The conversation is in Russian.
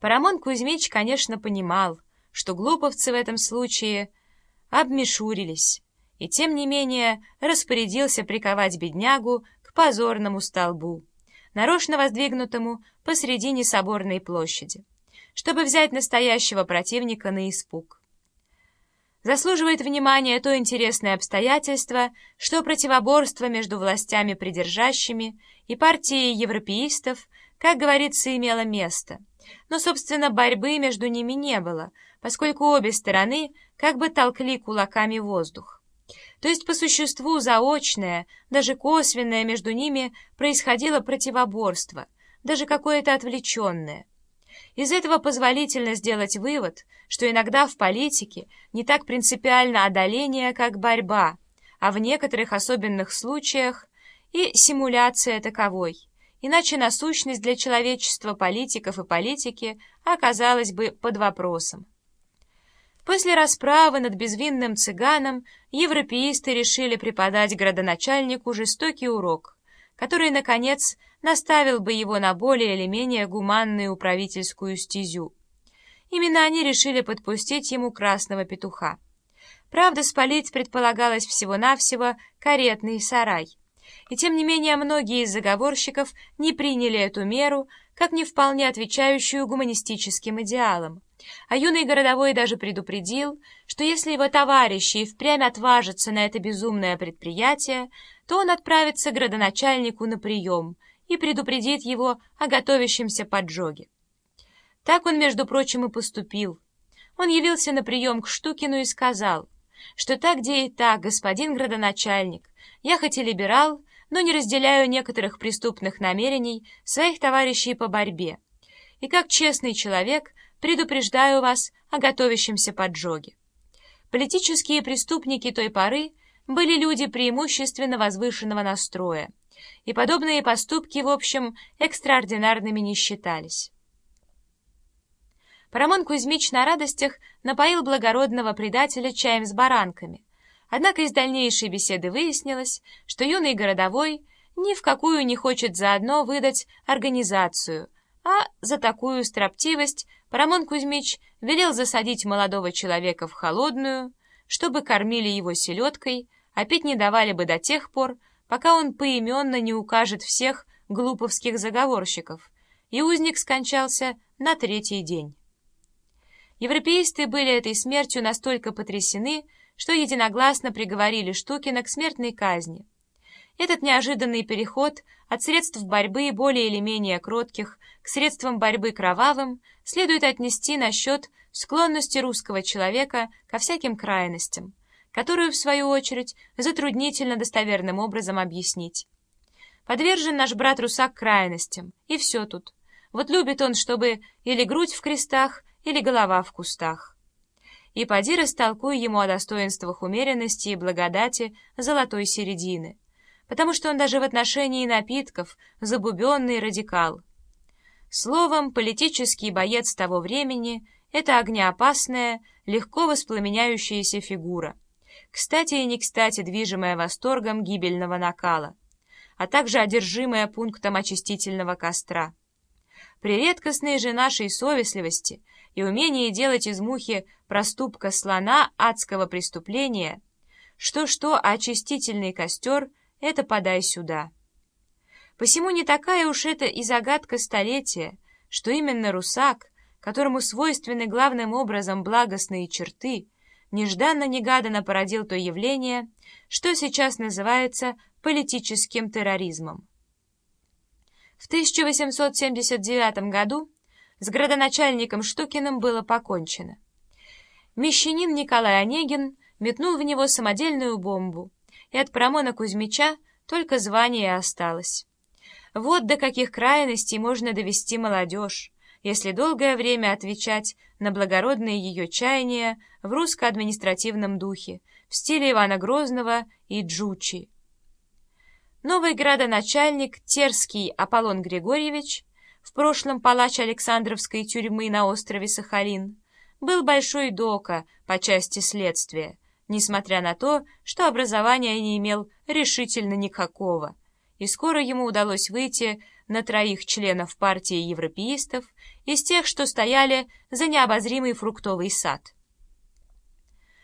Парамон Кузьмич, конечно, понимал, что глуповцы в этом случае обмешурились, и тем не менее распорядился приковать беднягу к позорному столбу, нарочно воздвигнутому посредине соборной площади, чтобы взять настоящего противника на испуг. Заслуживает внимания то интересное обстоятельство, что противоборство между властями придержащими и партией европеистов, как говорится, имело место, но, собственно, борьбы между ними не было, поскольку обе стороны как бы толкли кулаками воздух. То есть, по существу, заочное, даже косвенное между ними происходило противоборство, даже какое-то отвлеченное. Из этого позволительно сделать вывод, что иногда в политике не так принципиально одоление, как борьба, а в некоторых особенных случаях и симуляция таковой, иначе насущность для человечества политиков и политики оказалась бы под вопросом. После расправы над безвинным цыганом европеисты решили преподать градоначальнику жестокий урок, который, наконец, наставил бы его на более или менее гуманную управительскую стезю. Именно они решили подпустить ему красного петуха. Правда, спалить предполагалось всего-навсего каретный сарай. И тем не менее многие из заговорщиков не приняли эту меру, как не вполне отвечающую гуманистическим идеалам. А юный городовой даже предупредил, что если его товарищи и впрямь отважатся на это безумное предприятие, то он отправится к градоначальнику на прием и предупредит его о готовящемся поджоге. Так он, между прочим, и поступил. Он явился на прием к Штукину и сказал, что так, где и так, господин градоначальник, я хоть и либерал, но не разделяю некоторых преступных намерений своих товарищей по борьбе, и как честный человек предупреждаю вас о готовящемся поджоге. Политические преступники той поры были люди преимущественно возвышенного настроя, и подобные поступки, в общем, экстраординарными не считались. Парамон Кузьмич на радостях напоил благородного предателя чаем с баранками, однако из дальнейшей беседы выяснилось, что юный городовой ни в какую не хочет заодно выдать организацию, а за такую строптивость Парамон Кузьмич велел засадить молодого человека в холодную, чтобы кормили его селедкой, а пить не давали бы до тех пор, пока он поименно не укажет всех глуповских заговорщиков, и узник скончался на третий день. Европеисты были этой смертью настолько потрясены, что единогласно приговорили Штукина к смертной казни. Этот неожиданный переход от средств борьбы более или менее кротких к средствам борьбы кровавым следует отнести на счет склонности русского человека ко всяким крайностям, которую, в свою очередь, затруднительно достоверным образом объяснить. Подвержен наш брат Русак крайностям, и все тут. Вот любит он, чтобы или грудь в крестах, или голова в кустах. И поди растолкуй ему о достоинствах умеренности и благодати золотой середины, потому что он даже в отношении напитков забубенный радикал. Словом, политический боец того времени — это огнеопасная, легко воспламеняющаяся фигура, кстати и не кстати движимая восторгом гибельного накала, а также одержимая пунктом очистительного костра. При редкостной же нашей совестливости и умении делать из мухи проступка слона адского преступления, что-что, а очистительный костер — это подай сюда. Посему не такая уж это и загадка столетия, что именно русак, которому свойственны главным образом благостные черты, нежданно-негаданно породил то явление, что сейчас называется политическим терроризмом. В 1879 году с градоначальником Штукиным было покончено. Мещанин Николай Онегин метнул в него самодельную бомбу, и от Парамона Кузьмича только звание осталось. Вот до каких крайностей можно довести молодежь, если долгое время отвечать на благородные ее чаяния в русско-административном духе, в стиле Ивана Грозного и Джучи. Новый градоначальник Терский Аполлон Григорьевич, в прошлом палач Александровской тюрьмы на острове Сахалин, был большой дока по части следствия, несмотря на то, что образования не имел решительно никакого, и скоро ему удалось выйти на троих членов партии европеистов из тех, что стояли за необозримый фруктовый сад.